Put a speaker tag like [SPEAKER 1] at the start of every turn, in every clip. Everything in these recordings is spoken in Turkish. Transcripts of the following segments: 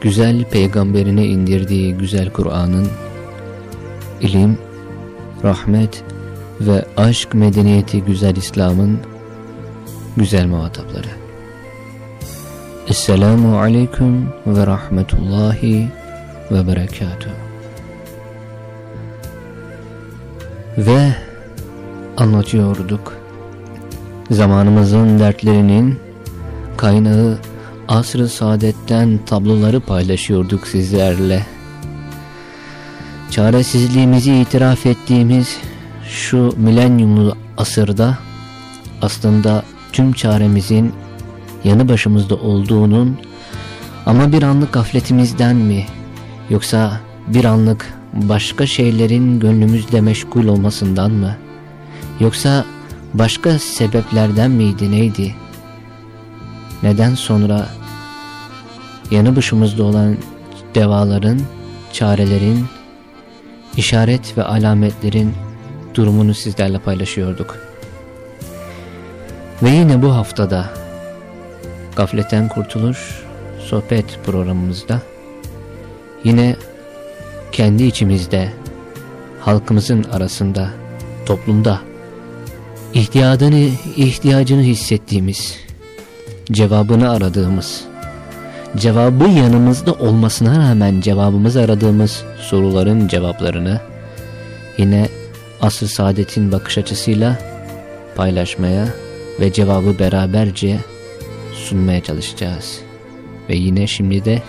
[SPEAKER 1] güzel peygamberine indirdiği güzel Kur'an'ın ilim, rahmet ve aşk medeniyeti güzel İslam'ın güzel muhatapları. Esselamu aleyküm ve rahmetullahi ve berekatuhu. Ve anlatıyorduk zamanımızın dertlerinin kaynağı asr-ı saadetten tabloları paylaşıyorduk sizlerle. Çaresizliğimizi itiraf ettiğimiz şu milenyumlu asırda aslında tüm çaremizin yanı başımızda olduğunun ama bir anlık gafletimizden mi yoksa bir anlık başka şeylerin gönlümüzde meşgul olmasından mı yoksa başka sebeplerden miydi neydi? Neden sonra yanı başımızda olan devaların, çarelerin, işaret ve alametlerin durumunu sizlerle paylaşıyorduk. Ve yine bu haftada Gafletten Kurtuluş sohbet programımızda yine kendi içimizde, halkımızın arasında, toplumda ihtiyacını, ihtiyacını hissettiğimiz, cevabını aradığımız, cevabı yanımızda olmasına rağmen cevabımızı aradığımız soruların cevaplarını yine asr saadetin bakış açısıyla paylaşmaya ve cevabı beraberce sunmaya çalışacağız. Ve yine şimdi de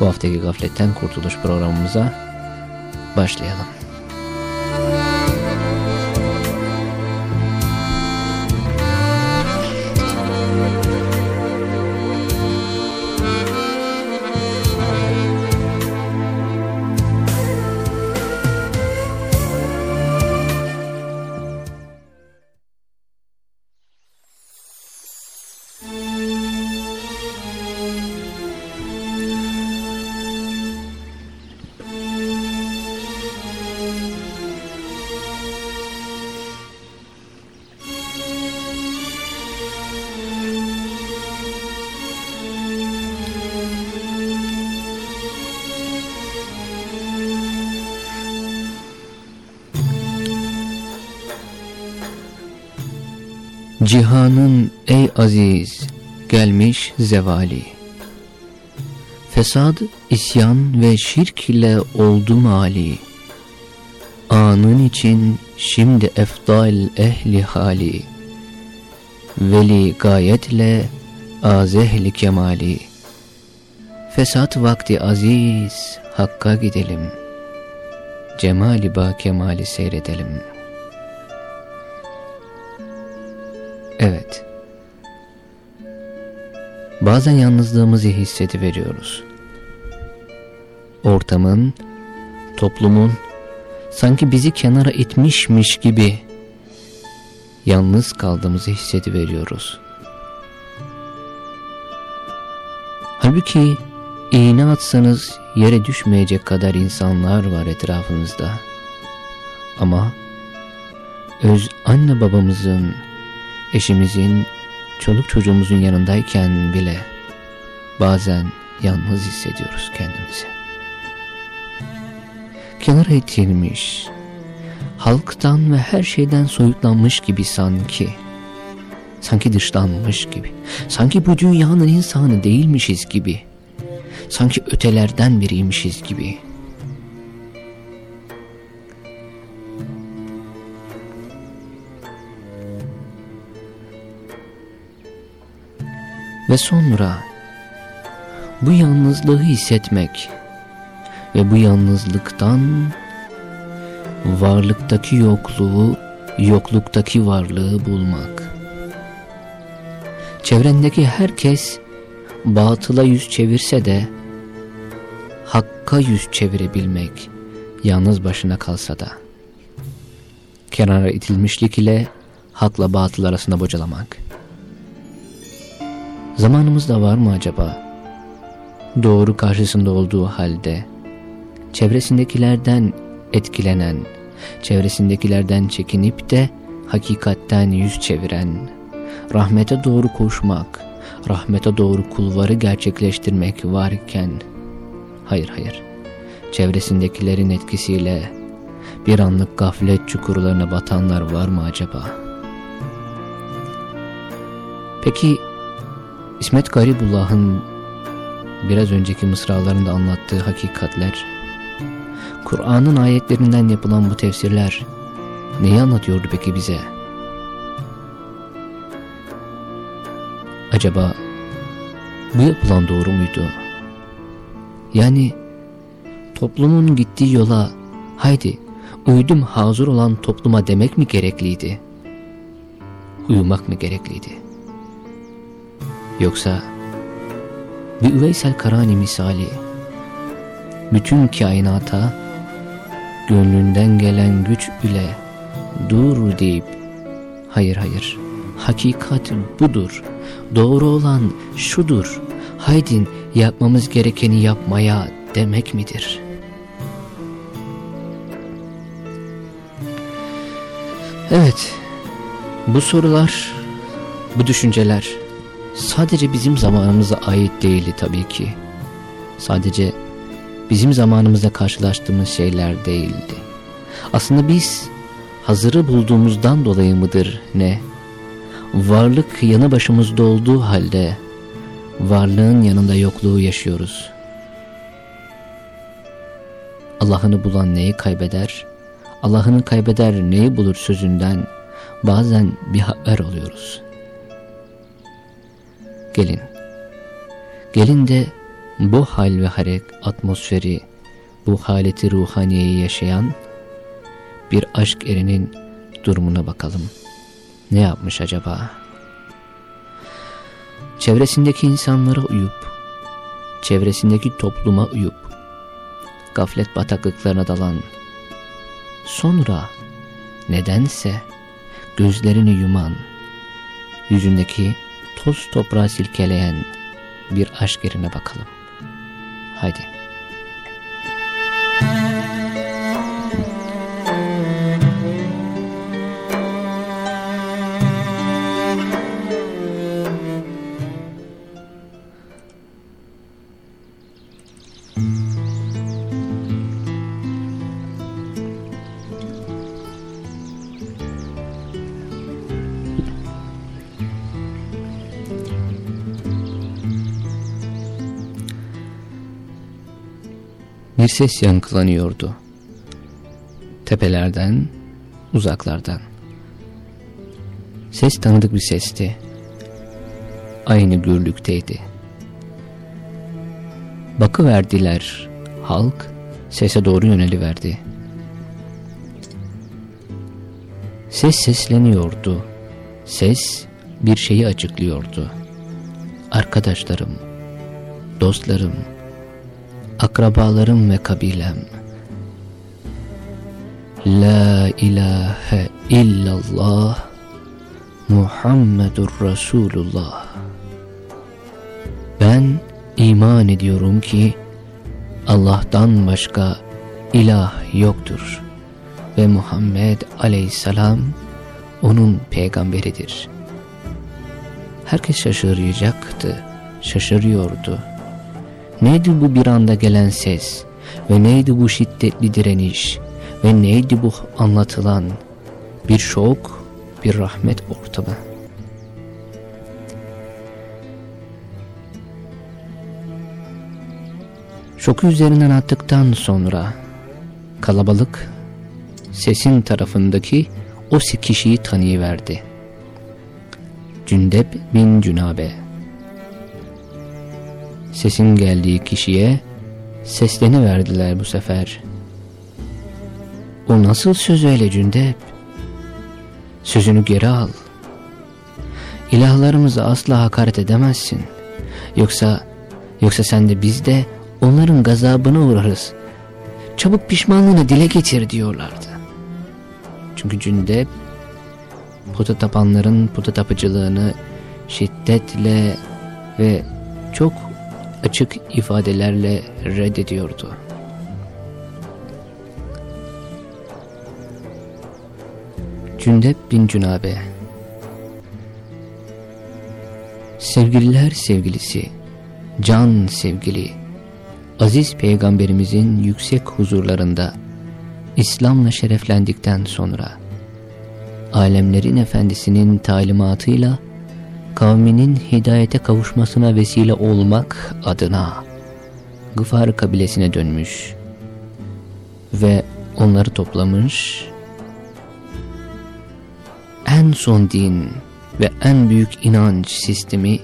[SPEAKER 1] bu haftaki gafletten kurtuluş programımıza başlayalım. Cihanın ey aziz gelmiş zevali. Fesad, isyan ve şirk ile oldu mali. Anın için şimdi efdal ehli hali. Veli gayetle azehli kemali. Fesat vakti aziz hakka gidelim. Cemali ba kemali seyredelim.'' Evet. Bazen yalnızlığımızı hissediveriyoruz. Ortamın, toplumun sanki bizi kenara itmişmiş gibi yalnız kaldığımızı hissediveriyoruz. Halbuki iğne atsanız yere düşmeyecek kadar insanlar var etrafımızda. Ama öz anne babamızın eşimizin, çoluk çocuğumuzun yanındayken bile bazen yalnız hissediyoruz kendimizi. Kenara itilmiş, halktan ve her şeyden soyutlanmış gibi sanki. Sanki dışlanmış gibi. Sanki bu dünyanın insanı değilmişiz gibi. Sanki ötelerden biriymişiz gibi. Ve sonra bu yalnızlığı hissetmek ve bu yalnızlıktan varlıktaki yokluğu, yokluktaki varlığı bulmak. Çevrendeki herkes batıla yüz çevirse de hakka yüz çevirebilmek yalnız başına kalsa da kenara itilmişlik ile hakla batıl arasında bocalamak. Zamanımızda var mı acaba? Doğru karşısında olduğu halde çevresindekilerden etkilenen, çevresindekilerden çekinip de hakikatten yüz çeviren, rahmete doğru koşmak, rahmete doğru kulvarı gerçekleştirmek varken, hayır hayır, çevresindekilerin etkisiyle bir anlık gaflet çukurlarına batanlar var mı acaba? Peki İsmet Garibullah'ın biraz önceki mısralarında anlattığı hakikatler, Kur'an'ın ayetlerinden yapılan bu tefsirler neyi anlatıyordu peki bize? Acaba bu yapılan doğru muydu? Yani toplumun gittiği yola haydi uydum hazır olan topluma demek mi gerekliydi? Uyumak mı gerekliydi? Yoksa bir Üveysel Karani misali bütün kainata gönlünden gelen güç ile dur deyip hayır hayır hakikat budur doğru olan şudur haydin yapmamız gerekeni yapmaya demek midir? Evet bu sorular bu düşünceler sadece bizim zamanımıza ait değildi tabii ki. Sadece bizim zamanımızda karşılaştığımız şeyler değildi. Aslında biz hazırı bulduğumuzdan dolayı mıdır ne? Varlık yanı başımızda olduğu halde varlığın yanında yokluğu yaşıyoruz. Allah'ını bulan neyi kaybeder? Allah'ını kaybeder neyi bulur sözünden bazen bir haber oluyoruz. Gelin. Gelin de bu hal ve harek atmosferi, bu haleti ruhaniyeyi yaşayan bir aşk erinin durumuna bakalım. Ne yapmış acaba? Çevresindeki insanlara uyup, çevresindeki topluma uyup, gaflet bataklıklarına dalan, sonra nedense gözlerini yuman, yüzündeki toz toprağı silkeleyen bir aşk yerine bakalım. Haydi. Bir ses yankılanıyordu. Tepelerden, uzaklardan. Ses tanıdık bir sesti. Aynı gürlükteydi. Bakıverdiler, halk sese doğru yöneliverdi. Ses sesleniyordu. Ses bir şeyi açıklıyordu. Arkadaşlarım, dostlarım, akrabalarım ve kabilem. La ilahe illallah Muhammedur Resulullah. Ben iman ediyorum ki Allah'tan başka ilah yoktur ve Muhammed aleyhisselam onun peygamberidir. Herkes şaşıracaktı, şaşırıyordu. Neydi bu bir anda gelen ses ve neydi bu şiddetli direniş ve neydi bu anlatılan bir şok bir rahmet ortamı. Şoku üzerinden attıktan sonra kalabalık sesin tarafındaki o kişiyi tanıyıverdi. Cündep bin Cünabe Sesin geldiği kişiye sesleni verdiler bu sefer. O nasıl söz öyle Cündep? Sözünü geri al. İlahlarımıza asla hakaret edemezsin. Yoksa, yoksa sen de biz de onların gazabına uğrarız. Çabuk pişmanlığını dile getir diyorlardı. Çünkü Cündep puta tapanların puta tapıcılığını şiddetle ve çok açık ifadelerle reddediyordu. Cündep bin Cünabe Sevgililer sevgilisi, can sevgili, aziz peygamberimizin yüksek huzurlarında İslam'la şereflendikten sonra alemlerin efendisinin talimatıyla kavminin hidayete kavuşmasına vesile olmak adına Gıfar kabilesine dönmüş ve onları toplamış en son din ve en büyük inanç sistemi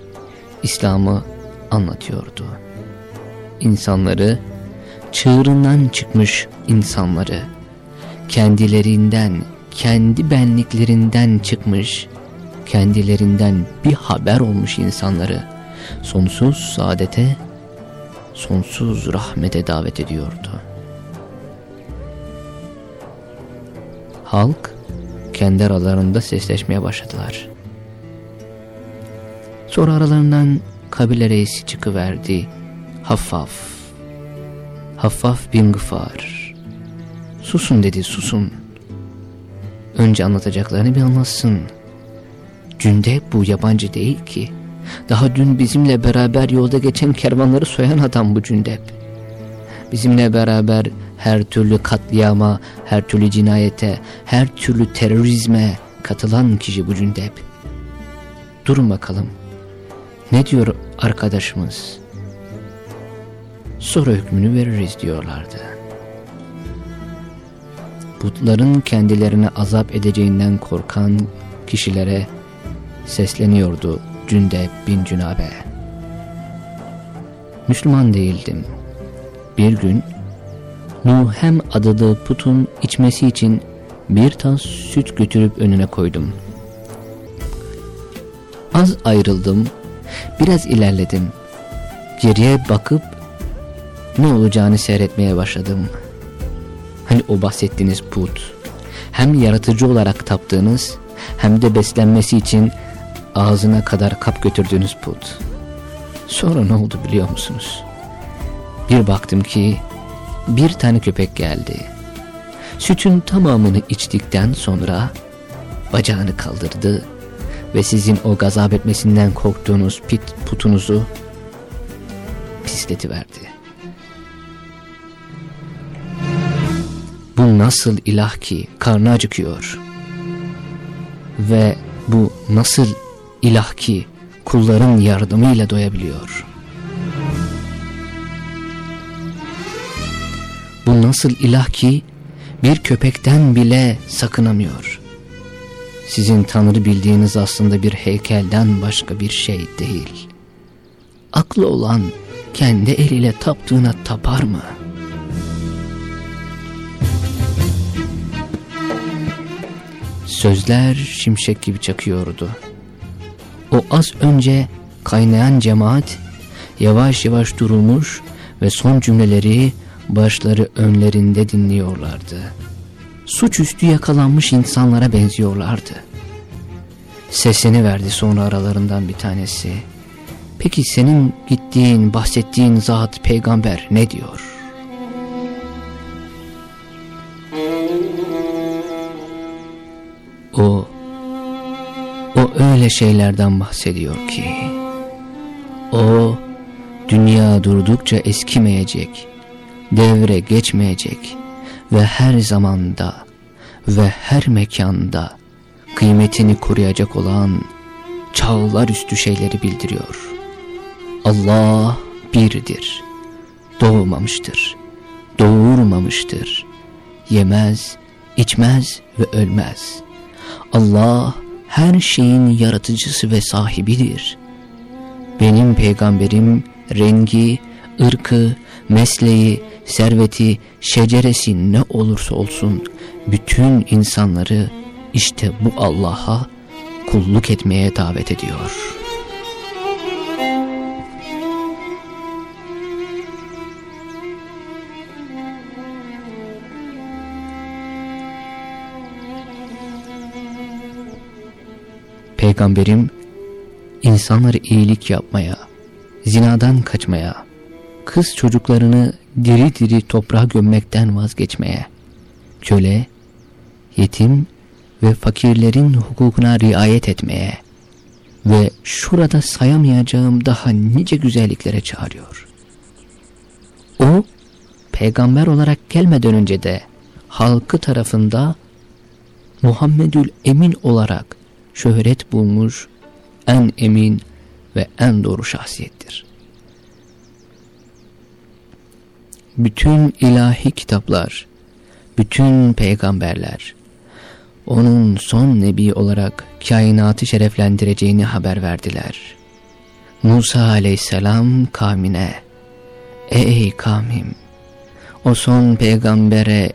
[SPEAKER 1] İslam'ı anlatıyordu. İnsanları, çığırından çıkmış insanları, kendilerinden, kendi benliklerinden çıkmış, kendilerinden bir haber olmuş insanları sonsuz saadete, sonsuz rahmete davet ediyordu. Halk kendi aralarında sesleşmeye başladılar. Sonra aralarından kabile reisi çıkıverdi. Haffaf. Haffaf bin Gıfar. Susun dedi susun. Önce anlatacaklarını bir anlatsın. Cünde bu yabancı değil ki. Daha dün bizimle beraber yolda geçen kervanları soyan adam bu Cündep. Bizimle beraber her türlü katliama, her türlü cinayete, her türlü terörizme katılan kişi bu Cündep. Durun bakalım. Ne diyor arkadaşımız? Sonra hükmünü veririz diyorlardı. Putların kendilerine azap edeceğinden korkan kişilere sesleniyordu Cünde bin Cünabe. Müslüman değildim. Bir gün Nuhem adlı putun içmesi için bir tas süt götürüp önüne koydum. Az ayrıldım Biraz ilerledim. Geriye bakıp ne olacağını seyretmeye başladım. Hani o bahsettiğiniz put. Hem yaratıcı olarak taptığınız hem de beslenmesi için ağzına kadar kap götürdüğünüz put. Sonra ne oldu biliyor musunuz? Bir baktım ki bir tane köpek geldi. Sütün tamamını içtikten sonra bacağını kaldırdı ve sizin o gazap etmesinden korktuğunuz pit putunuzu pisletiverdi. Bu nasıl ilah ki karnı acıkıyor ve bu nasıl ilah ki kulların yardımıyla doyabiliyor. Bu nasıl ilah ki bir köpekten bile sakınamıyor. Sizin Tanrı bildiğiniz aslında bir heykelden başka bir şey değil. Aklı olan kendi eliyle taptığına tapar mı? Sözler şimşek gibi çakıyordu. O az önce kaynayan cemaat yavaş yavaş durulmuş ve son cümleleri başları önlerinde dinliyorlardı suçüstü yakalanmış insanlara benziyorlardı. Sesini verdi sonra aralarından bir tanesi. Peki senin gittiğin, bahsettiğin zat peygamber ne diyor? O, öyle şeylerden bahsediyor ki, o dünya durdukça eskimeyecek, devre geçmeyecek, ve her zamanda ve her mekanda kıymetini koruyacak olan çağlar üstü şeyleri bildiriyor. Allah birdir. doğmamıştır, doğurmamıştır. Yemez, içmez ve ölmez. Allah her şeyin yaratıcısı ve sahibidir. Benim peygamberim rengi, ırkı, mesleği, serveti, şeceresi ne olursa olsun bütün insanları işte bu Allah'a kulluk etmeye davet ediyor. Peygamberim insanları iyilik yapmaya, zinadan kaçmaya, kız çocuklarını diri diri toprağa gömmekten vazgeçmeye, köle, yetim ve fakirlerin hukukuna riayet etmeye ve şurada sayamayacağım daha nice güzelliklere çağırıyor. O, peygamber olarak gelmeden önce de halkı tarafında Muhammedül Emin olarak şöhret bulmuş en emin ve en doğru şahsiyettir. Bütün ilahi kitaplar, bütün peygamberler, onun son nebi olarak kainatı şereflendireceğini haber verdiler. Musa aleyhisselam kavmine, Ey kavmim, o son peygambere,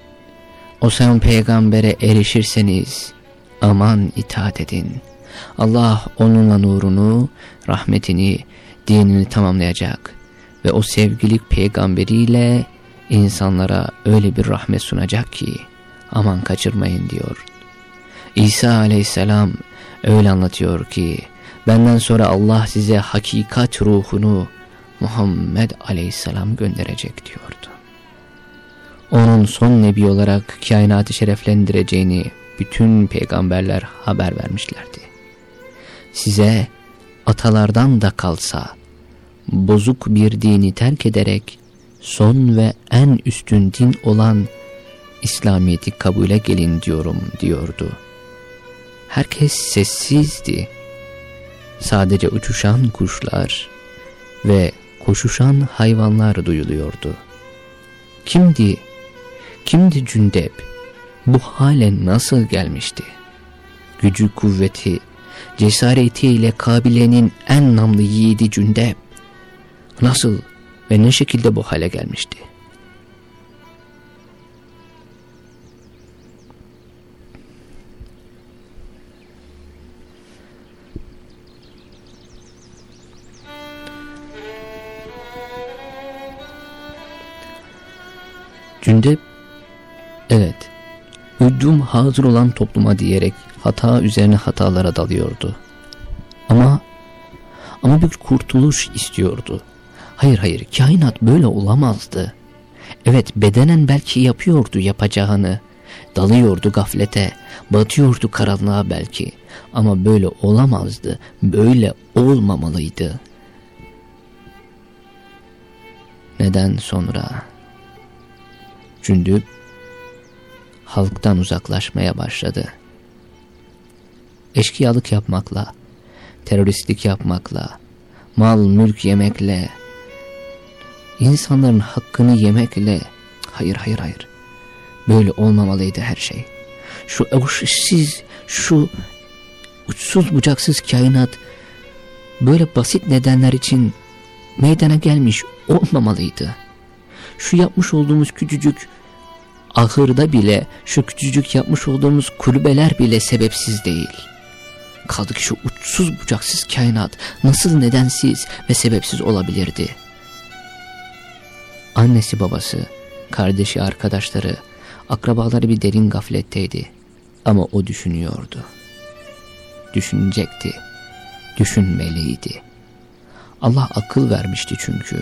[SPEAKER 1] o son peygambere erişirseniz, aman itaat edin. Allah onunla nurunu, rahmetini, dinini tamamlayacak ve o sevgilik peygamberiyle insanlara öyle bir rahmet sunacak ki aman kaçırmayın diyor. İsa aleyhisselam öyle anlatıyor ki benden sonra Allah size hakikat ruhunu Muhammed aleyhisselam gönderecek diyordu. Onun son nebi olarak kainatı şereflendireceğini bütün peygamberler haber vermişlerdi. Size atalardan da kalsa bozuk bir dini terk ederek son ve en üstün din olan İslamiyet'i kabule gelin diyorum diyordu. Herkes sessizdi. Sadece uçuşan kuşlar ve koşuşan hayvanlar duyuluyordu. Kimdi? Kimdi Cündep? Bu hale nasıl gelmişti? Gücü kuvveti, cesaretiyle kabilenin en namlı yiğidi Cündep nasıl ve ne şekilde bu hale gelmişti? Cündep, evet, uydum hazır olan topluma diyerek hata üzerine hatalara dalıyordu. Ama, ama bir kurtuluş istiyordu. Hayır hayır, kainat böyle olamazdı. Evet, bedenen belki yapıyordu yapacağını. Dalıyordu gaflete, batıyordu karanlığa belki. Ama böyle olamazdı, böyle olmamalıydı. Neden sonra? Cündüp halktan uzaklaşmaya başladı. Eşkıyalık yapmakla, teröristlik yapmakla, mal mülk yemekle, insanların hakkını yemekle, hayır hayır hayır, böyle olmamalıydı her şey. Şu eşsiz, şu uçsuz bucaksız kainat, böyle basit nedenler için meydana gelmiş olmamalıydı. Şu yapmış olduğumuz küçücük ahırda bile şu küçücük yapmış olduğumuz kulübeler bile sebepsiz değil. Kaldı ki şu uçsuz bucaksız kainat nasıl nedensiz ve sebepsiz olabilirdi? Annesi babası, kardeşi arkadaşları, akrabaları bir derin gafletteydi. Ama o düşünüyordu. Düşünecekti. Düşünmeliydi. Allah akıl vermişti çünkü.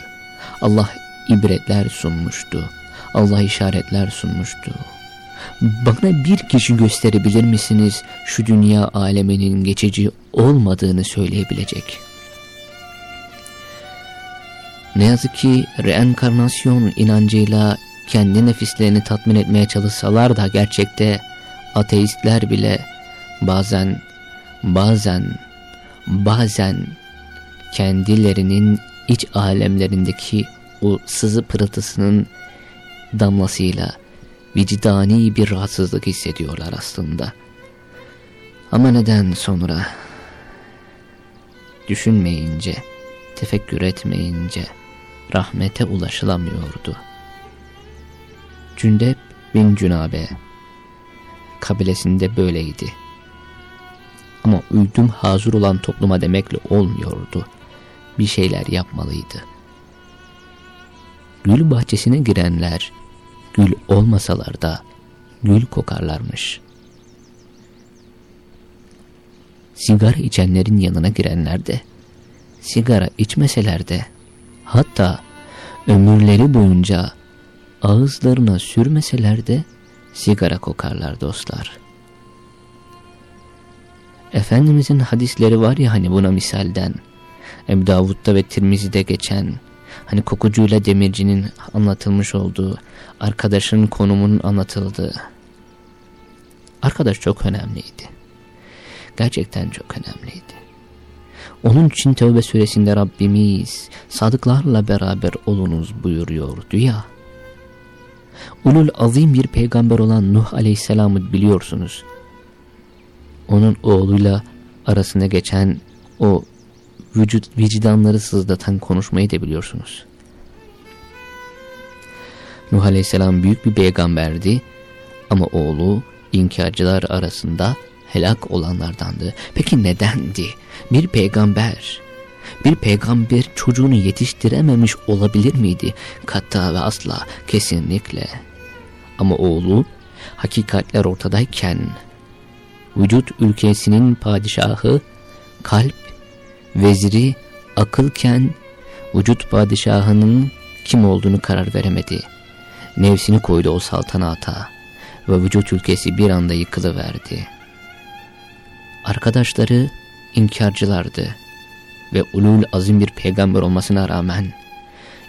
[SPEAKER 1] Allah ibretler sunmuştu Allah işaretler sunmuştu. Bana bir kişi gösterebilir misiniz şu dünya aleminin geçici olmadığını söyleyebilecek? Ne yazık ki reenkarnasyon inancıyla kendi nefislerini tatmin etmeye çalışsalar da gerçekte ateistler bile bazen, bazen, bazen kendilerinin iç alemlerindeki o sızı pırıltısının damlasıyla vicdani bir rahatsızlık hissediyorlar aslında. Ama neden sonra düşünmeyince, tefekkür etmeyince rahmete ulaşılamıyordu. Cündep bin Cünabe kabilesinde böyleydi. Ama uydum hazır olan topluma demekle olmuyordu. Bir şeyler yapmalıydı. Gül bahçesine girenler, gül olmasalar da gül kokarlarmış. Sigara içenlerin yanına girenler de, sigara içmeseler de, hatta ömürleri boyunca ağızlarına sürmeseler de sigara kokarlar dostlar. Efendimizin hadisleri var ya hani buna misalden. Ebu Davud'da ve Tirmizi'de geçen hani kokucuyla demircinin anlatılmış olduğu arkadaşın konumunun anlatıldığı. Arkadaş çok önemliydi. Gerçekten çok önemliydi. Onun için Tevbe suresinde Rabbimiz sadıklarla beraber olunuz buyuruyordu ya. Ulul azim bir peygamber olan Nuh aleyhisselamı biliyorsunuz. Onun oğluyla arasında geçen o vücut vicdanları sızlatan konuşmayı da biliyorsunuz. Nuh aleyhisselam büyük bir peygamberdi ama oğlu inkarcılar arasında helak olanlardandı. Peki nedendi? Bir peygamber, bir peygamber çocuğunu yetiştirememiş olabilir miydi? Katta ve asla, kesinlikle. Ama oğlu hakikatler ortadayken, vücut ülkesinin padişahı, kalp, veziri, akılken, vücut padişahının kim olduğunu karar veremedi. Nefsini koydu o saltanata ve vücut ülkesi bir anda yıkılıverdi. Arkadaşları inkarcılardı ve ulul azim bir peygamber olmasına rağmen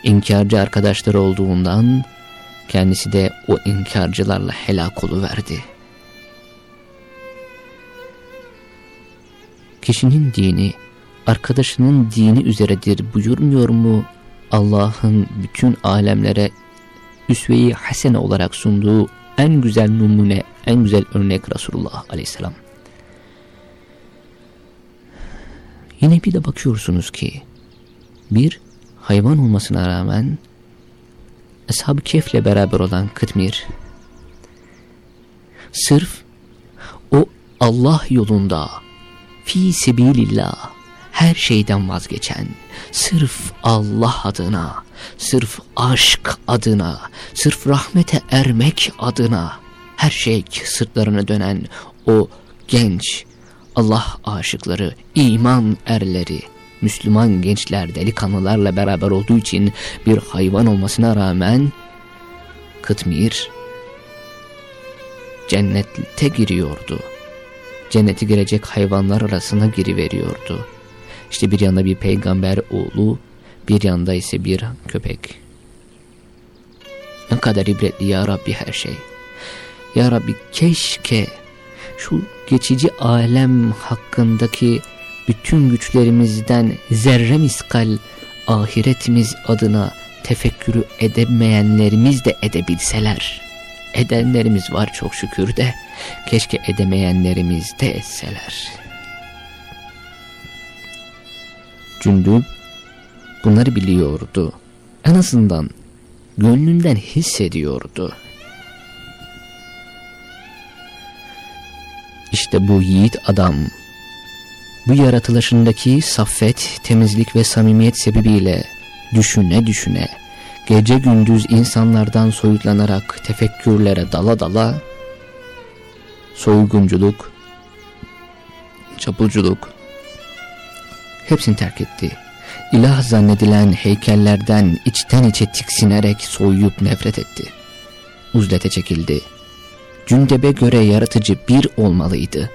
[SPEAKER 1] inkarcı arkadaşları olduğundan kendisi de o inkarcılarla helak oluverdi. Kişinin dini arkadaşının dini üzeredir buyurmuyor mu Allah'ın bütün alemlere üsve-i hasene olarak sunduğu en güzel numune, en güzel örnek Resulullah aleyhisselam. Yine bir de bakıyorsunuz ki bir hayvan olmasına rağmen Ashab-ı Kehf'le beraber olan Kıtmir sırf o Allah yolunda fi sebilillah her şeyden vazgeçen sırf Allah adına sırf aşk adına sırf rahmete ermek adına her şey sırtlarına dönen o genç Allah aşıkları, iman erleri, Müslüman gençler delikanlılarla beraber olduğu için bir hayvan olmasına rağmen Kıtmir cennete giriyordu. Cennete girecek hayvanlar arasına giriveriyordu. İşte bir yanda bir peygamber oğlu, bir yanda ise bir köpek. Ne kadar ibretli ya Rabbi her şey. Ya Rabbi keşke şu geçici alem hakkındaki bütün güçlerimizden zerre miskal ahiretimiz adına tefekkürü edemeyenlerimiz de edebilseler. Edenlerimiz var çok şükür de keşke edemeyenlerimiz de etseler. Cündüb bunları biliyordu. En azından gönlünden hissediyordu. İşte bu yiğit adam bu yaratılışındaki saffet, temizlik ve samimiyet sebebiyle düşüne düşüne gece gündüz insanlardan soyutlanarak tefekkürlere dala dala soygunculuk, çapulculuk hepsini terk etti. İlah zannedilen heykellerden içten içe tiksinerek soyup nefret etti. Uzlete çekildi Cündebe göre yaratıcı bir olmalıydı.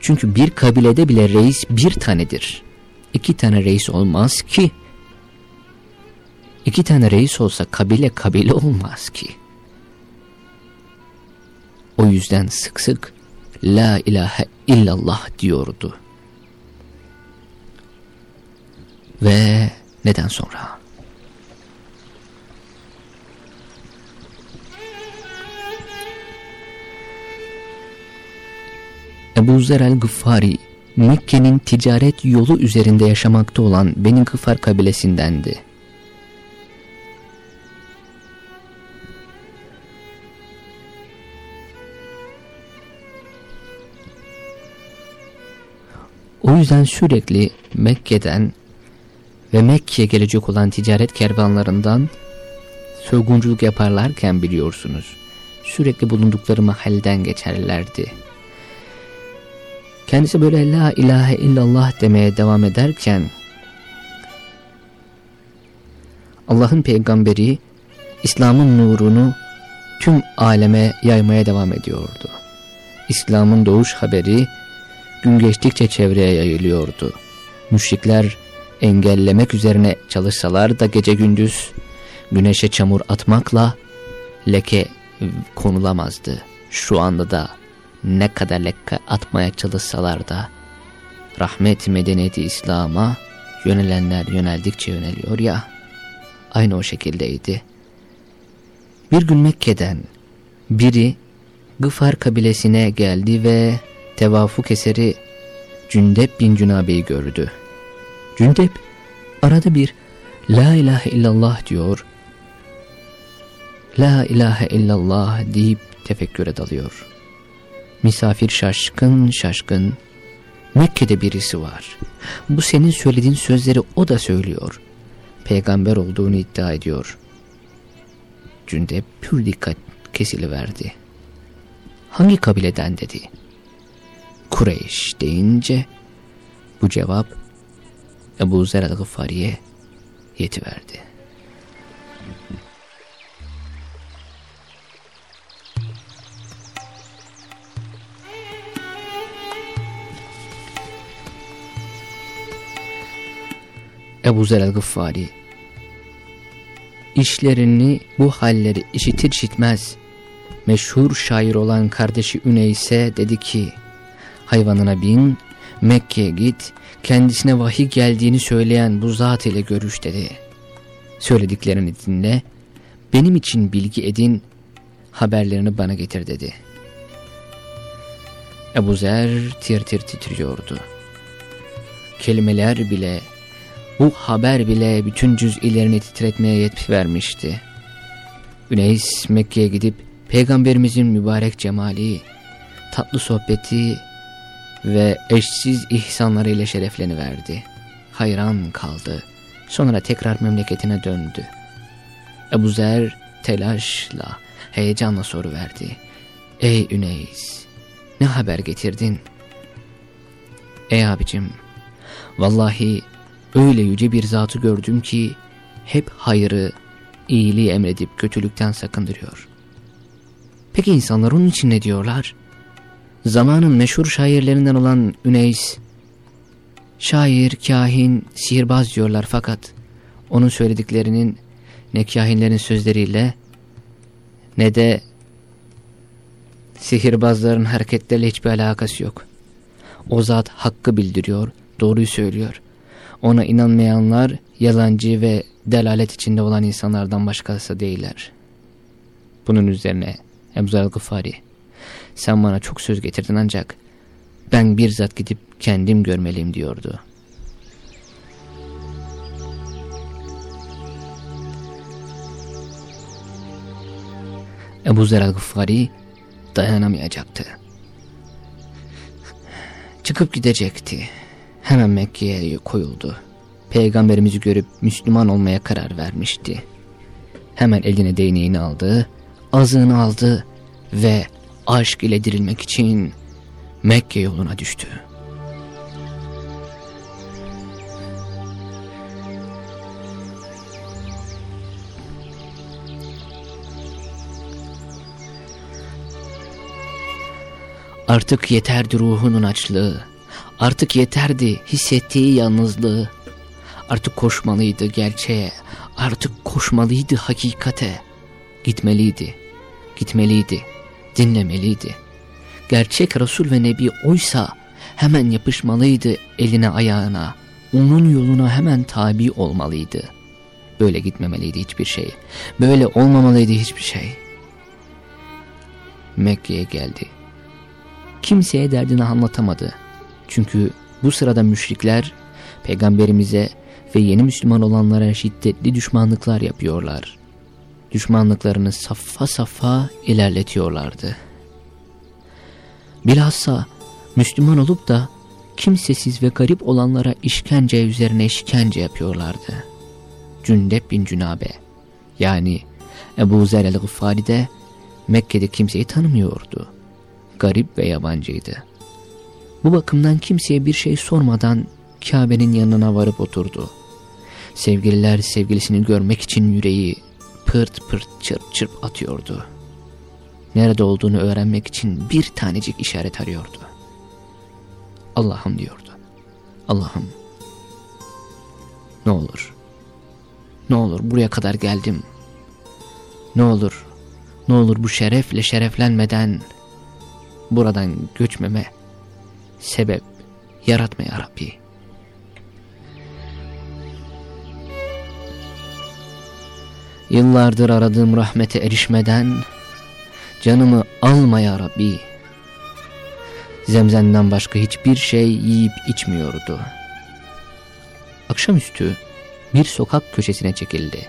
[SPEAKER 1] Çünkü bir kabilede bile reis bir tanedir. İki tane reis olmaz ki. İki tane reis olsa kabile kabile olmaz ki. O yüzden sık sık La ilahe illallah diyordu. ve neden sonra? Ebu Zer el-Gıffari, Mekke'nin ticaret yolu üzerinde yaşamakta olan Beni Gıffar kabilesindendi. O yüzden sürekli Mekke'den ve Mekke'ye gelecek olan ticaret kervanlarından soygunculuk yaparlarken biliyorsunuz. Sürekli bulundukları mahalleden geçerlerdi. Kendisi böyle la ilahe illallah demeye devam ederken Allah'ın peygamberi İslam'ın nurunu tüm aleme yaymaya devam ediyordu. İslam'ın doğuş haberi gün geçtikçe çevreye yayılıyordu. Müşrikler engellemek üzerine çalışsalar da gece gündüz güneşe çamur atmakla leke konulamazdı. Şu anda da ne kadar leke atmaya çalışsalar da rahmet medeniyeti İslam'a yönelenler yöneldikçe yöneliyor ya aynı o şekildeydi. Bir gün Mekke'den biri Gıfar kabilesine geldi ve tevafuk eseri Cündep bin Cünabe'yi gördü. Cündep arada bir La ilahe illallah diyor. La ilahe illallah deyip tefekküre dalıyor. Misafir şaşkın şaşkın. Mekke'de birisi var. Bu senin söylediğin sözleri o da söylüyor. Peygamber olduğunu iddia ediyor. Cündep pür dikkat kesiliverdi. Hangi kabileden dedi. Kureyş deyince bu cevap Ebu Zer el-Gıffari'ye yetiverdi. Ebu Zer el-Gıffari işlerini bu halleri işitir işitmez meşhur şair olan kardeşi Üneys'e dedi ki hayvanına bin Mekke'ye git kendisine vahiy geldiğini söyleyen bu zat ile görüş dedi. Söylediklerini dinle, benim için bilgi edin, haberlerini bana getir dedi. Ebu Zer tir tir titriyordu. Kelimeler bile, bu haber bile bütün cüz'ilerini titretmeye yetki vermişti. Üneys Mekke'ye gidip Peygamberimizin mübarek cemali, tatlı sohbeti ve eşsiz ihsanlarıyla şerefleniverdi. Hayran kaldı. Sonra tekrar memleketine döndü. Ebu Zer telaşla, heyecanla soru verdi. Ey Üneyiz, ne haber getirdin? Ey abicim, vallahi öyle yüce bir zatı gördüm ki hep hayırı, iyiliği emredip kötülükten sakındırıyor. Peki insanlar onun için ne diyorlar? Zamanın meşhur şairlerinden olan Üneys, şair, kahin, sihirbaz diyorlar fakat onun söylediklerinin ne kahinlerin sözleriyle ne de sihirbazların hareketleriyle hiçbir alakası yok. O zat hakkı bildiriyor, doğruyu söylüyor. Ona inanmayanlar yalancı ve delalet içinde olan insanlardan başkası değiller. Bunun üzerine Ebu Zer Gıfari sen bana çok söz getirdin ancak ben bir zat gidip kendim görmeliyim diyordu. Ebu Zer el-Gıffari dayanamayacaktı. Çıkıp gidecekti. Hemen Mekke'ye koyuldu. Peygamberimizi görüp Müslüman olmaya karar vermişti. Hemen eline değneğini aldı, azığını aldı ve aşk ile dirilmek için Mekke yoluna düştü. Artık yeterdi ruhunun açlığı, artık yeterdi hissettiği yalnızlığı, artık koşmalıydı gerçeğe, artık koşmalıydı hakikate, gitmeliydi, gitmeliydi dinlemeliydi. Gerçek Resul ve Nebi oysa hemen yapışmalıydı eline ayağına, onun yoluna hemen tabi olmalıydı. Böyle gitmemeliydi hiçbir şey, böyle olmamalıydı hiçbir şey. Mekke'ye geldi. kimseye derdini anlatamadı. Çünkü bu sırada müşrikler peygamberimize ve yeni Müslüman olanlara şiddetli düşmanlıklar yapıyorlar. Düşmanlıklarını saffa saffa ilerletiyorlardı. Bilhassa Müslüman olup da kimsesiz ve garip olanlara işkence üzerine işkence yapıyorlardı. Cündep bin Cünabe yani Ebu Zer el-Gıffari de Mekke'de kimseyi tanımıyordu. Garip ve yabancıydı. Bu bakımdan kimseye bir şey sormadan Kabe'nin yanına varıp oturdu. Sevgililer sevgilisini görmek için yüreği pırt pırt çırp çırp atıyordu. Nerede olduğunu öğrenmek için bir tanecik işaret arıyordu. Allah'ım diyordu. Allah'ım ne olur ne olur buraya kadar geldim. Ne olur ne olur bu şerefle şereflenmeden buradan göçmeme sebep yaratma ya Rabbi. Yıllardır aradığım rahmete erişmeden canımı alma ya Rabbi. Zemzemden başka hiçbir şey yiyip içmiyordu. Akşamüstü bir sokak köşesine çekildi.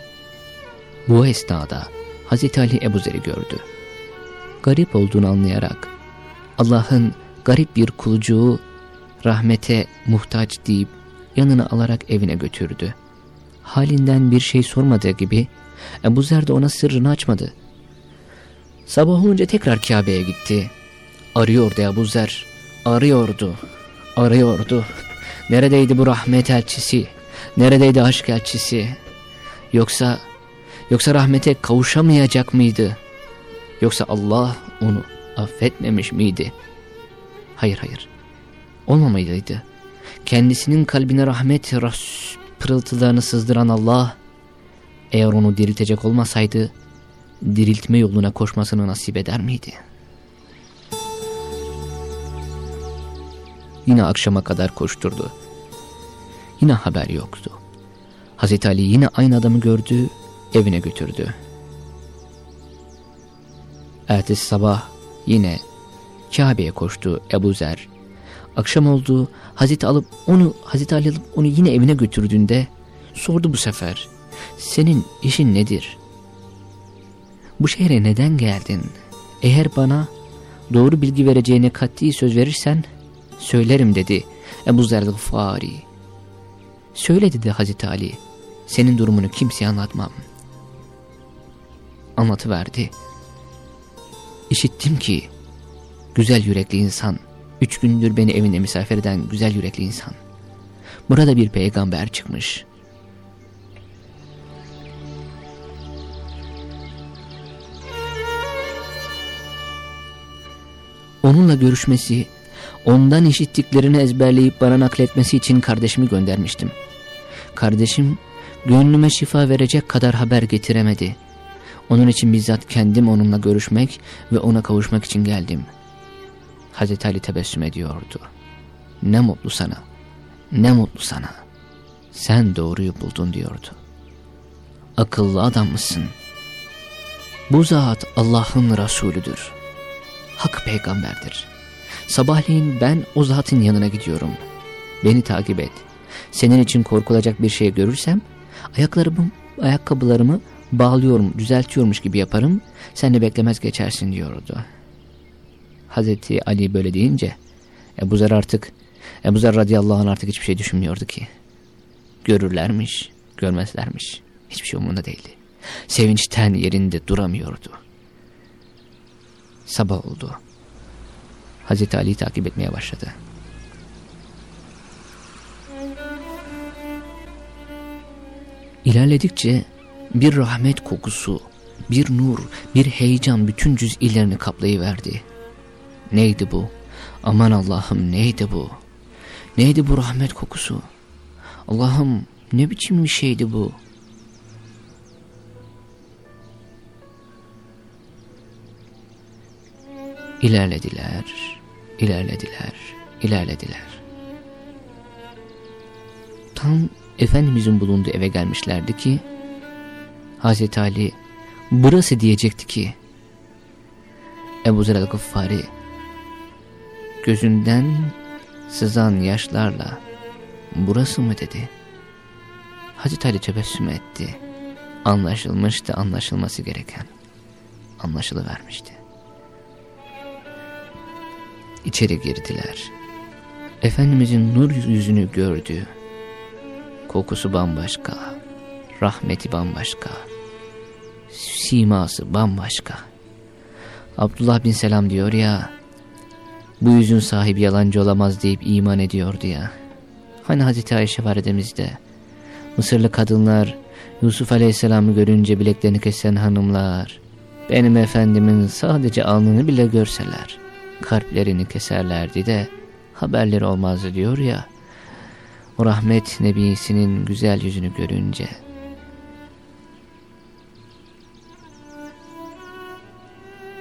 [SPEAKER 1] Bu esnada Hazreti Ali Ebu gördü. Garip olduğunu anlayarak Allah'ın garip bir kulucuğu rahmete muhtaç deyip yanına alarak evine götürdü. Halinden bir şey sormadığı gibi Ebu Zer de ona sırrını açmadı. Sabah olunca tekrar Kabe'ye gitti. Arıyordu Ebu Zer. Arıyordu. Arıyordu. Neredeydi bu rahmet elçisi? Neredeydi aşk elçisi? Yoksa, yoksa rahmete kavuşamayacak mıydı? Yoksa Allah onu affetmemiş miydi? Hayır hayır. Olmamalıydı. Kendisinin kalbine rahmet pırıltılarını sızdıran Allah, eğer onu diriltecek olmasaydı, diriltme yoluna koşmasını nasip eder miydi? Yine akşama kadar koşturdu. Yine haber yoktu. Hazreti Ali yine aynı adamı gördü, evine götürdü. Ertesi sabah yine Kabe'ye koştu Ebu Zer. Akşam oldu, Hazreti alıp onu Hazreti Ali alıp onu yine evine götürdüğünde sordu bu sefer. Senin işin nedir? Bu şehre neden geldin? Eğer bana doğru bilgi vereceğine katli söz verirsen söylerim dedi Ebu Zer Gıfari. Söyle dedi Hazreti Ali. Senin durumunu kimseye anlatmam. Anlatıverdi. İşittim ki güzel yürekli insan, üç gündür beni evinde misafir eden güzel yürekli insan. Burada bir peygamber çıkmış. Onunla görüşmesi, ondan işittiklerini ezberleyip bana nakletmesi için kardeşimi göndermiştim. Kardeşim gönlüme şifa verecek kadar haber getiremedi. Onun için bizzat kendim onunla görüşmek ve ona kavuşmak için geldim. Hazreti Ali tebessüm ediyordu. Ne mutlu sana, ne mutlu sana. Sen doğruyu buldun diyordu. Akıllı adam mısın? Bu zat Allah'ın Resulüdür. Hak peygamberdir. Sabahleyin ben o zatın yanına gidiyorum. Beni takip et. Senin için korkulacak bir şey görürsem ayaklarımı, ayakkabılarımı bağlıyorum, düzeltiyormuş gibi yaparım. Sen de beklemez geçersin diyordu. Hazreti Ali böyle deyince Ebu Zer artık Ebu Zer radıyallahu anh artık hiçbir şey düşünmüyordu ki. Görürlermiş, görmezlermiş. Hiçbir şey umurunda değildi. Sevinçten yerinde duramıyordu. Sabah oldu. Hazreti Ali'yi takip etmeye başladı. İlerledikçe bir rahmet kokusu, bir nur, bir heyecan bütün cüz'ilerini kaplayıverdi. Neydi bu? Aman Allah'ım neydi bu? Neydi bu rahmet kokusu? Allah'ım ne biçim bir şeydi bu? İlerlediler, ilerlediler, ilerlediler. Tam Efendimizin bulunduğu eve gelmişlerdi ki Hazreti Ali burası diyecekti ki Ebu Zer el-Gıffari gözünden sızan yaşlarla burası mı dedi. Hazreti Ali tebessüm etti. Anlaşılmıştı anlaşılması gereken. Anlaşılıvermişti. İçeri girdiler. Efendimizin nur yüzünü gördü. Kokusu bambaşka, rahmeti bambaşka, siması bambaşka. Abdullah bin Selam diyor ya, bu yüzün sahibi yalancı olamaz deyip iman ediyordu ya. Hani Hazreti Ayşe validemizde, Mısırlı kadınlar Yusuf Aleyhisselam'ı görünce bileklerini kesen hanımlar, benim efendimin sadece alnını bile görseler, kalplerini keserlerdi de haberleri olmazdı diyor ya, o rahmet nebisinin güzel yüzünü görünce,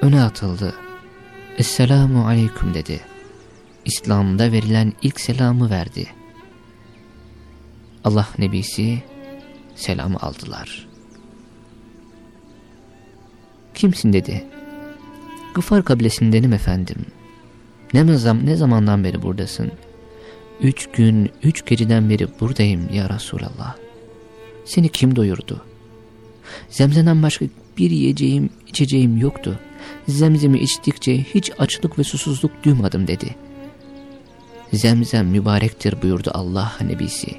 [SPEAKER 1] öne atıldı. Esselamu aleyküm dedi. İslam'da verilen ilk selamı verdi. Allah nebisi selamı aldılar. Kimsin dedi. Gıfar kabilesindenim efendim. Ne, zam ne zamandan beri buradasın? Üç gün, üç geceden beri buradayım ya Resulallah. Seni kim doyurdu? Zemzemden başka bir yiyeceğim, içeceğim yoktu. Zemzemi içtikçe hiç açlık ve susuzluk duymadım dedi. Zemzem mübarektir buyurdu Allah Nebisi.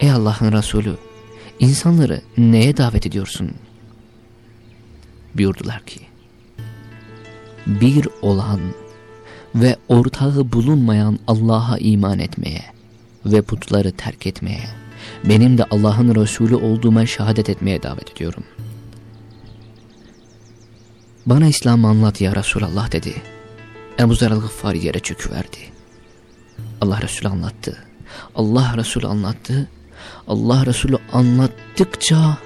[SPEAKER 1] Ey Allah'ın Resulü, insanları neye davet ediyorsun? Buyurdular ki, bir olan ve ortağı bulunmayan Allah'a iman etmeye ve putları terk etmeye, benim de Allah'ın Resulü olduğuma şehadet etmeye davet ediyorum. Bana İslam'ı anlat ya Resulallah dedi. Ebu Zer el-Gıffari yere çöküverdi. Allah Resulü anlattı. Allah Resulü anlattı. Allah Resulü anlattıkça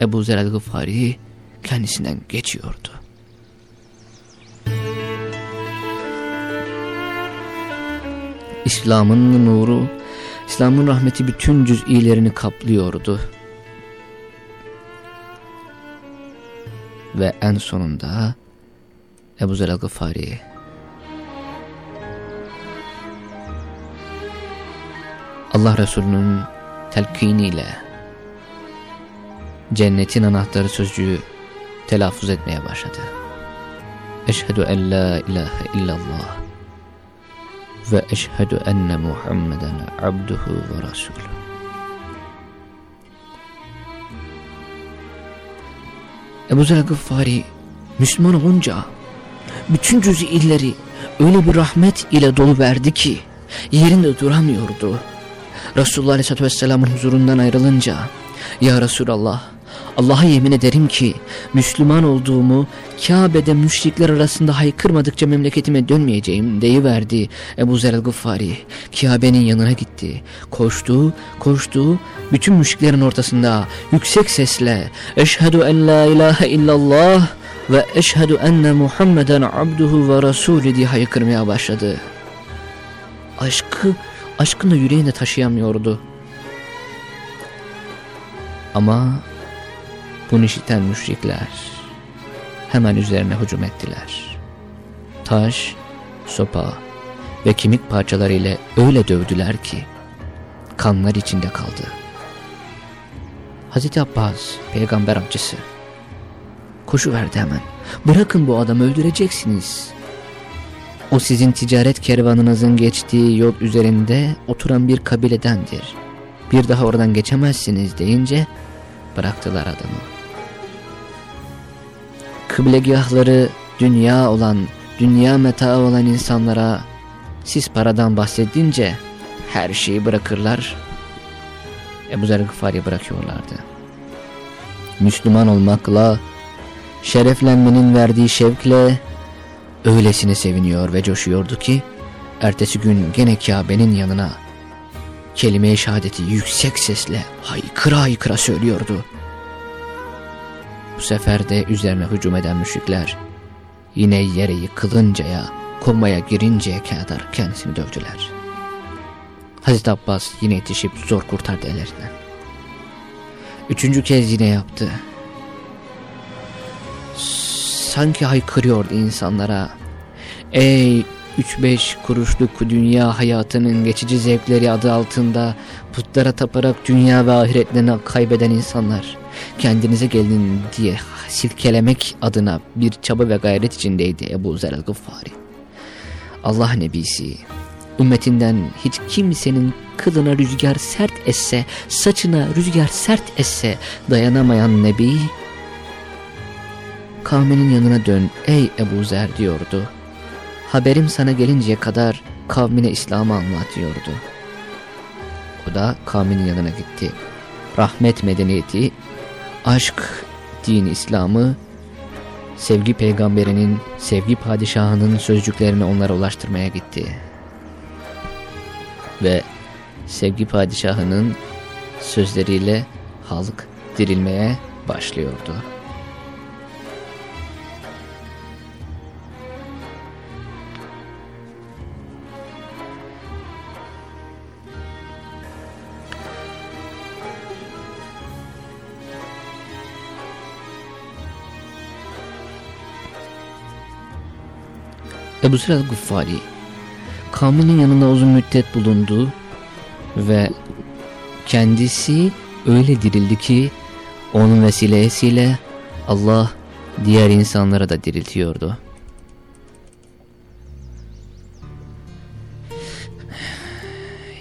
[SPEAKER 1] Ebu Zer el-Gıffari kendisinden geçiyordu. İslam'ın nuru, İslam'ın rahmeti bütün cüz'ilerini kaplıyordu. Ve en sonunda Ebu Zer el-Gıfari Allah Resulü'nün telkiniyle cennetin anahtarı sözcüğü telaffuz etmeye başladı. Eşhedü en la ilahe illallah ve eşhedü enne Muhammeden abduhu ve resulü. Ebu Zer Müslüman olunca bütün cüz illeri öyle bir rahmet ile dolu verdi ki yerinde duramıyordu. Resulullah Aleyhisselatü Vesselam'ın huzurundan ayrılınca Ya Resulallah Allah'a yemin ederim ki Müslüman olduğumu Kabe'de müşrikler arasında haykırmadıkça memleketime dönmeyeceğim deyiverdi Ebu Zer el-Gıffari. Kabe'nin yanına gitti. Koştu, koştu. Bütün müşriklerin ortasında yüksek sesle Eşhedü en la ilahe illallah ve eşhedü enne Muhammeden abduhu ve rasulü diye haykırmaya başladı. Aşkı, aşkını yüreğinde taşıyamıyordu. Ama bunu işiten müşrikler hemen üzerine hücum ettiler. Taş, sopa ve kemik parçaları ile öyle dövdüler ki kanlar içinde kaldı. Hazreti Abbas peygamber amcası koşu verdi hemen. Bırakın bu adamı öldüreceksiniz. O sizin ticaret kervanınızın geçtiği yol üzerinde oturan bir kabiledendir. Bir daha oradan geçemezsiniz deyince bıraktılar adamı. Kıblegahları dünya olan, dünya metaı olan insanlara siz paradan bahsedince her şeyi bırakırlar. Ebu Zer Gıfari bırakıyorlardı. Müslüman olmakla, şereflenmenin verdiği şevkle öylesine seviniyor ve coşuyordu ki, ertesi gün gene Kabe'nin yanına kelime-i şehadeti yüksek sesle haykıra haykıra söylüyordu. Bu sefer de üzerine hücum eden müşrikler yine yere yıkılıncaya, komaya girinceye kadar kendisini dövdüler. Hazreti Abbas yine yetişip zor kurtardı ellerinden. Üçüncü kez yine yaptı. Sanki haykırıyordu insanlara. Ey üç beş kuruşluk dünya hayatının geçici zevkleri adı altında putlara taparak dünya ve ahiretlerini kaybeden insanlar kendinize gelin diye silkelemek adına bir çaba ve gayret içindeydi Ebu Zer el-Gıffari. Allah Nebisi ümmetinden hiç kimsenin kılına rüzgar sert esse, saçına rüzgar sert esse dayanamayan Nebi kavminin yanına dön ey Ebu Zer diyordu. Haberim sana gelinceye kadar kavmine İslam'ı anlat diyordu. O da kavminin yanına gitti. Rahmet medeniyeti, aşk, din İslam'ı, sevgi peygamberinin, sevgi padişahının sözcüklerini onlara ulaştırmaya gitti. Ve sevgi padişahının sözleriyle halk dirilmeye başlıyordu. Ebu Sırat Guffari kavminin yanında uzun müddet bulundu ve kendisi öyle dirildi ki onun vesilesiyle Allah diğer insanlara da diriltiyordu.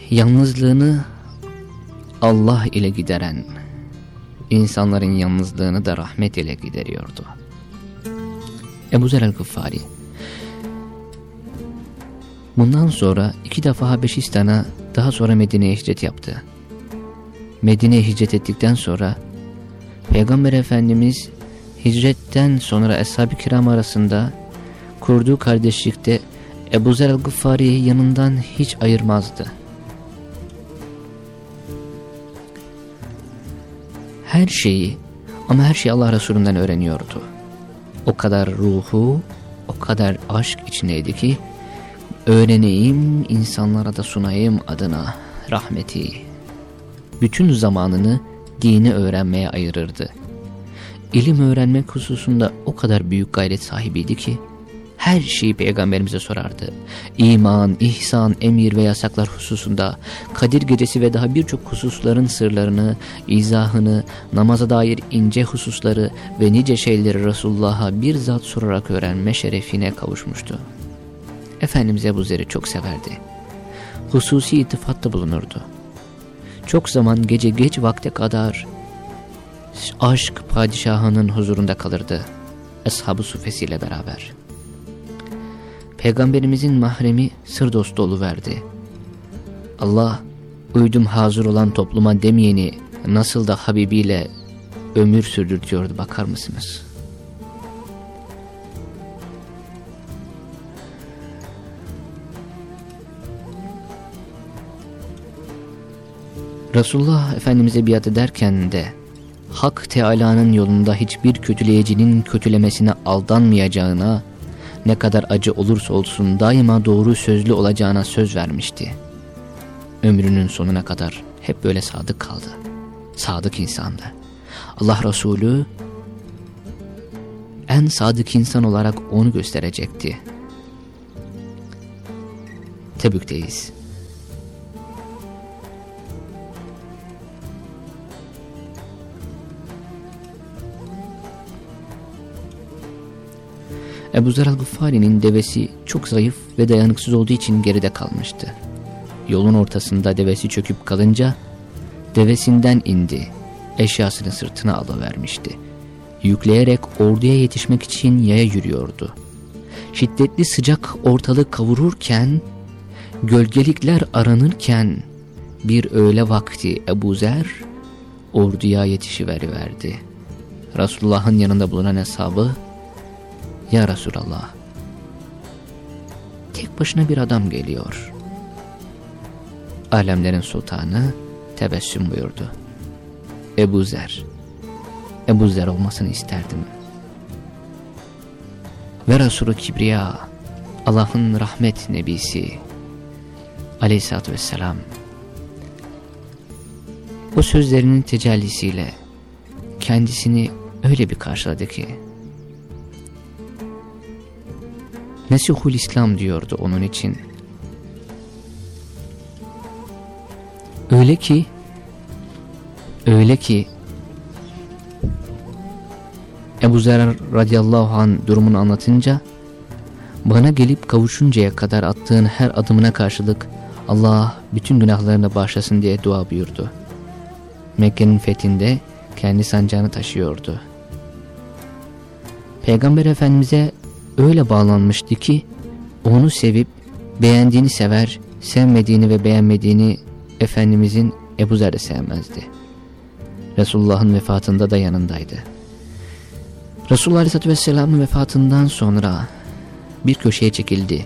[SPEAKER 1] Yalnızlığını Allah ile gideren, insanların yalnızlığını da rahmet ile gideriyordu. Ebu Zer el-Gıffari Bundan sonra iki defa Habeşistan'a daha sonra Medine'ye hicret yaptı. Medine'ye hicret ettikten sonra Peygamber Efendimiz hicretten sonra Eshab-ı Kiram arasında kurduğu kardeşlikte Ebu Zer el-Gıffari'yi yanından hiç ayırmazdı. Her şeyi ama her şeyi Allah Resulü'nden öğreniyordu. O kadar ruhu, o kadar aşk içindeydi ki öğreneyim, insanlara da sunayım adına rahmeti. Bütün zamanını dini öğrenmeye ayırırdı. İlim öğrenmek hususunda o kadar büyük gayret sahibiydi ki, her şeyi peygamberimize sorardı. İman, ihsan, emir ve yasaklar hususunda Kadir gecesi ve daha birçok hususların sırlarını, izahını, namaza dair ince hususları ve nice şeyleri Resulullah'a bir zat sorarak öğrenme şerefine kavuşmuştu. Efendimiz Ebu Zer'i çok severdi. Hususi itifatta bulunurdu. Çok zaman gece geç vakte kadar aşk padişahının huzurunda kalırdı. Ashab-ı Sufesiyle beraber. Peygamberimizin mahremi sır dostu verdi. Allah uydum hazır olan topluma demeyeni nasıl da Habibiyle ömür sürdürtüyordu bakar mısınız? Resulullah Efendimiz'e biat ederken de Hak Teala'nın yolunda hiçbir kötüleyicinin kötülemesine aldanmayacağına, ne kadar acı olursa olsun daima doğru sözlü olacağına söz vermişti. Ömrünün sonuna kadar hep böyle sadık kaldı. Sadık insandı. Allah Resulü en sadık insan olarak onu gösterecekti. Tebük'teyiz. Ebu Zer al-Gıffari'nin devesi çok zayıf ve dayanıksız olduğu için geride kalmıştı. Yolun ortasında devesi çöküp kalınca devesinden indi. Eşyasını sırtına alıvermişti. Yükleyerek orduya yetişmek için yaya yürüyordu. Şiddetli sıcak ortalık kavururken, gölgelikler aranırken bir öğle vakti Ebu Zer orduya yetişiveriverdi. Resulullah'ın yanında bulunan hesabı ya Resulallah, tek başına bir adam geliyor. Alemlerin sultanı tebessüm buyurdu. Ebu Zer, Ebu Zer olmasını isterdim. Ve Resulü Kibriya, Allah'ın rahmet nebisi, aleyhissalatü vesselam, o sözlerinin tecellisiyle kendisini öyle bir karşıladı ki, Nesihul İslam diyordu onun için. Öyle ki öyle ki Ebu Zer radıyallahu an durumunu anlatınca bana gelip kavuşuncaya kadar attığın her adımına karşılık Allah bütün günahlarını bağışlasın diye dua buyurdu. Mekke'nin fethinde kendi sancağını taşıyordu. Peygamber Efendimiz'e öyle bağlanmıştı ki onu sevip beğendiğini sever, sevmediğini ve beğenmediğini Efendimizin Ebu Zer de sevmezdi. Resulullah'ın vefatında da yanındaydı. Resulullah Aleyhisselatü Vesselam'ın vefatından sonra bir köşeye çekildi.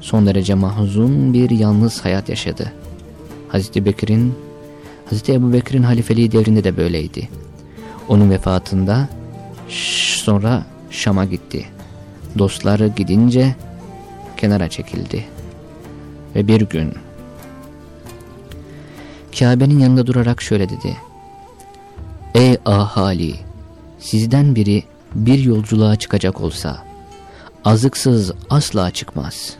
[SPEAKER 1] Son derece mahzun bir yalnız hayat yaşadı. Hazreti Bekir'in, Hazreti Ebu Bekir'in halifeliği devrinde de böyleydi. Onun vefatında sonra Şam'a gitti. Dostları gidince kenara çekildi. Ve bir gün Kabe'nin yanında durarak şöyle dedi. Ey ahali! Sizden biri bir yolculuğa çıkacak olsa azıksız asla çıkmaz.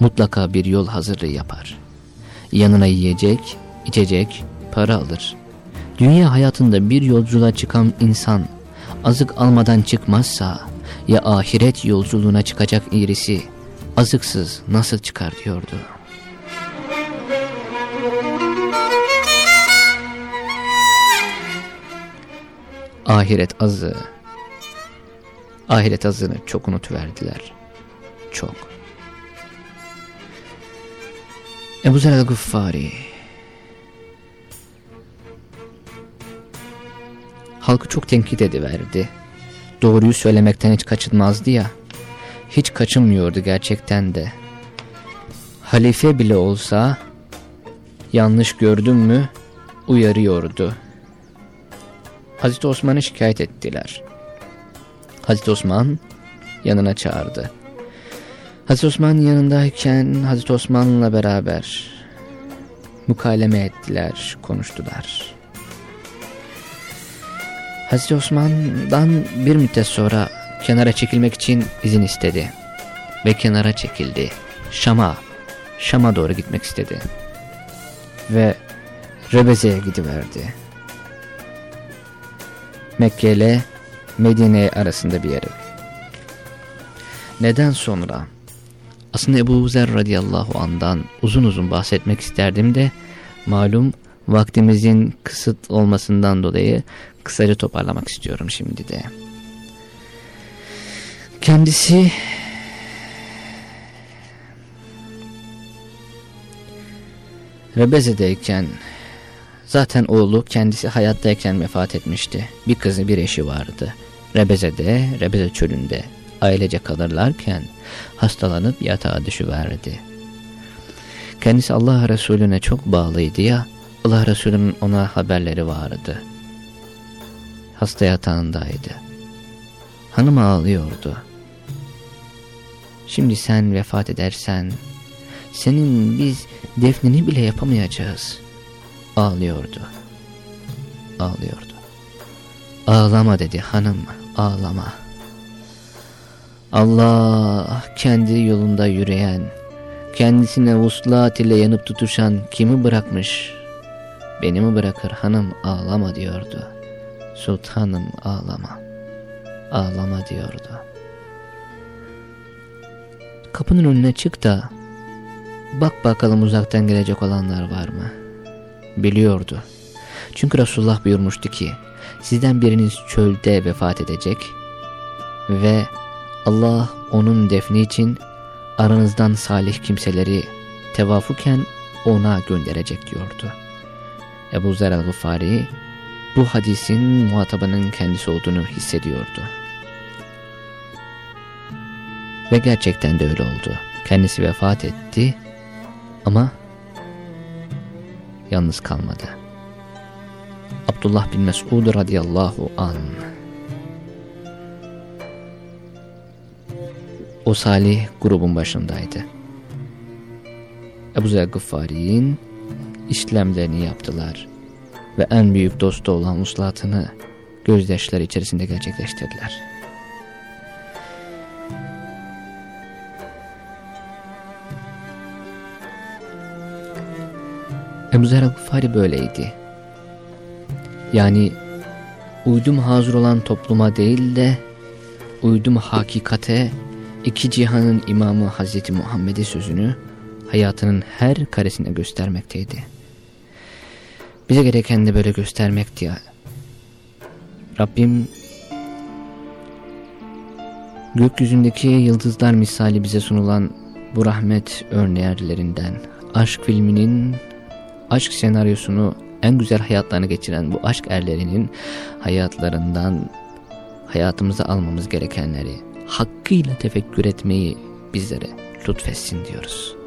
[SPEAKER 1] Mutlaka bir yol hazırlığı yapar. Yanına yiyecek, içecek, para alır. Dünya hayatında bir yolculuğa çıkan insan azık almadan çıkmazsa ya ahiret yolculuğuna çıkacak irisi azıksız nasıl çıkar diyordu. Ahiret azı ahiret azını çok unutuverdiler. Çok. Ebu Zer el-Gıffari halkı çok tenkit ediverdi. Doğruyu söylemekten hiç kaçınmazdı ya. Hiç kaçınmıyordu gerçekten de. Halife bile olsa yanlış gördün mü uyarıyordu. Hazreti Osman'ı şikayet ettiler. Hazreti Osman yanına çağırdı. Hazreti Osman yanındayken Hazreti Osman'la beraber mukaleme ettiler, konuştular. Hazreti Osman'dan bir müddet sonra kenara çekilmek için izin istedi. Ve kenara çekildi. Şam'a, Şam'a doğru gitmek istedi. Ve Rebeze'ye gidiverdi. Mekke ile Medine arasında bir yere. Neden sonra? Aslında Ebu Zer radıyallahu andan uzun uzun bahsetmek isterdim de malum vaktimizin kısıt olmasından dolayı kısaca toparlamak istiyorum şimdi de. Kendisi Rebeze'deyken zaten oğlu kendisi hayattayken vefat etmişti. Bir kızı bir eşi vardı. Rebeze'de, Rebeze çölünde ailece kalırlarken hastalanıp yatağa düşüverdi. Kendisi Allah Resulüne çok bağlıydı ya, Allah Resulü'nün ona haberleri vardı. Hasta yatağındaydı. Hanım ağlıyordu. Şimdi sen vefat edersen, senin biz defnini bile yapamayacağız. Ağlıyordu. Ağlıyordu. Ağlama dedi hanım, ağlama. Allah kendi yolunda yürüyen, kendisine vuslat ile yanıp tutuşan kimi bırakmış? Beni mi bırakır hanım ağlama diyordu. Sultanım ağlama, ağlama diyordu. Kapının önüne çık da bak bakalım uzaktan gelecek olanlar var mı? Biliyordu. Çünkü Resulullah buyurmuştu ki sizden biriniz çölde vefat edecek ve Allah onun defni için aranızdan salih kimseleri tevafuken ona gönderecek diyordu. Ebu Zer el-Gıfari bu hadisin muhatabının kendisi olduğunu hissediyordu. Ve gerçekten de öyle oldu. Kendisi vefat etti ama yalnız kalmadı. Abdullah bin Mesud radıyallahu an o salih grubun başındaydı. Ebu Zer Gıffari'nin işlemlerini yaptılar ve en büyük dostu olan uslatını gözyaşları içerisinde gerçekleştirdiler. Ebu Zer Gıfari böyleydi. Yani uydum hazır olan topluma değil de uydum hakikate iki cihanın imamı Hazreti Muhammed'e sözünü hayatının her karesine göstermekteydi. Bize gereken de böyle göstermekti ya. Rabbim gökyüzündeki yıldızlar misali bize sunulan bu rahmet örneğerlerinden, aşk filminin aşk senaryosunu en güzel hayatlarını geçiren bu aşk erlerinin hayatlarından hayatımıza almamız gerekenleri hakkıyla tefekkür etmeyi bizlere lütfetsin diyoruz.